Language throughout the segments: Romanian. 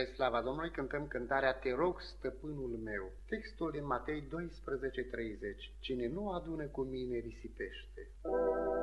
spre slava Domnului cântăm cântarea Te rog, stăpânul meu. Textul din Matei 12:30. Cine nu adună cu mine risipește. stăpânul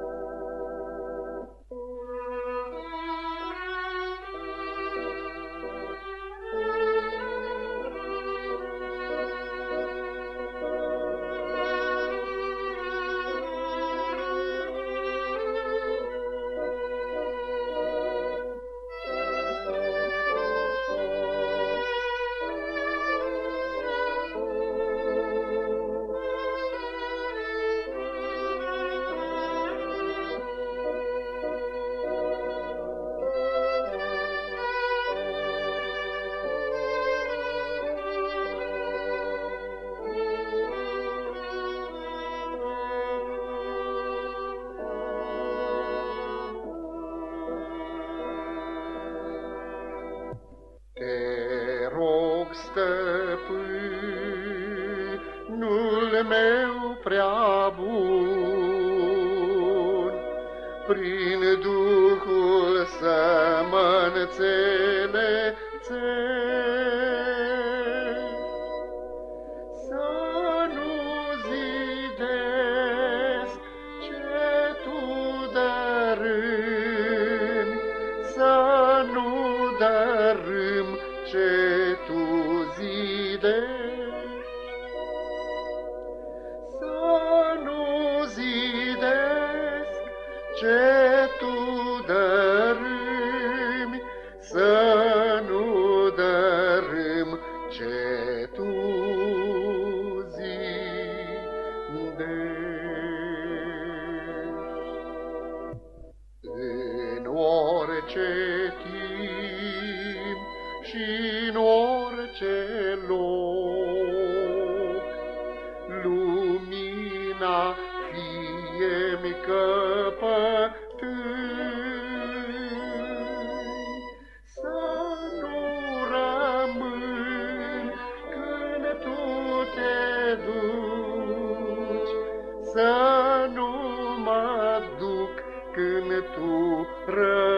meu prea bun, prin Duhul să mă Să nu zidesc ce tu dărâmi, să nu dărâm ce tu zidești. Timp și în orice loc. Lumina fie-mi să nu rămân când tu te duci, să nu mă duc când tu rămâi.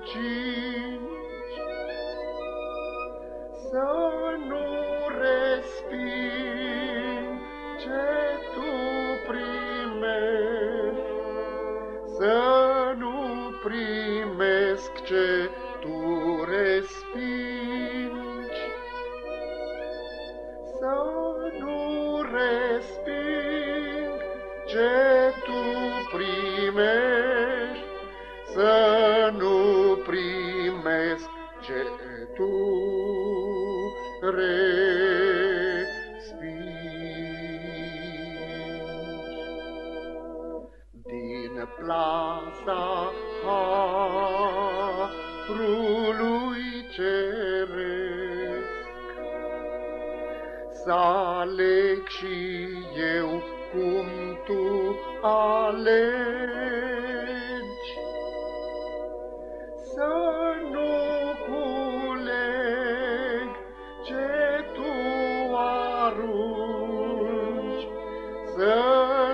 mă încingi, să nu resping ce tu primești, să nu primesc ce ce tu respingi. Din plasa harului ceresc, să aleg și eu cum tu alegi.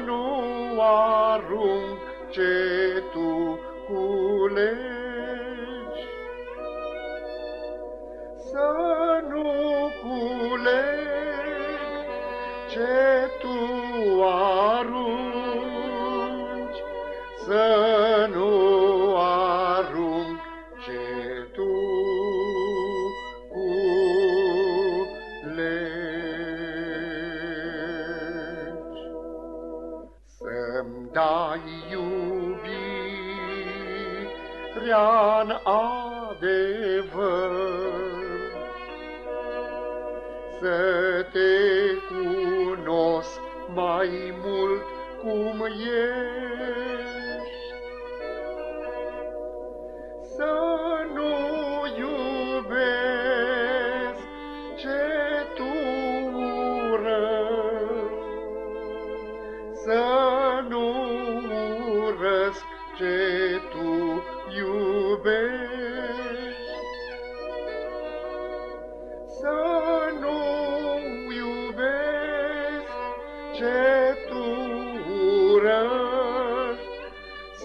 Nu arunc ce tu culegi. Să nu culeg ce tu arunci, Să-mi dai iubirea-n adevăr, Să te cunosc mai mult cum ești. Tu iubești. Să nu iubesc ce tu urăști,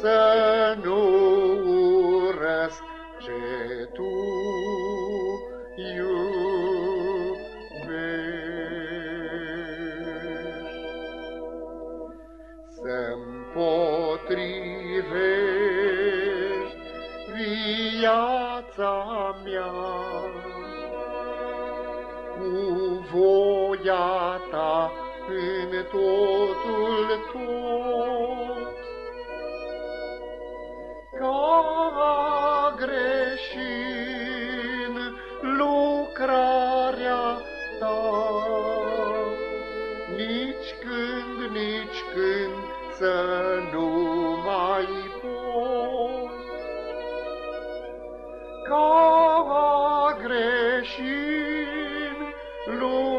să nu urăsc ce tu iubești. Să-mi potrivești viața mea cu voia ta în totul tot. Ca greșin greșin lucrarea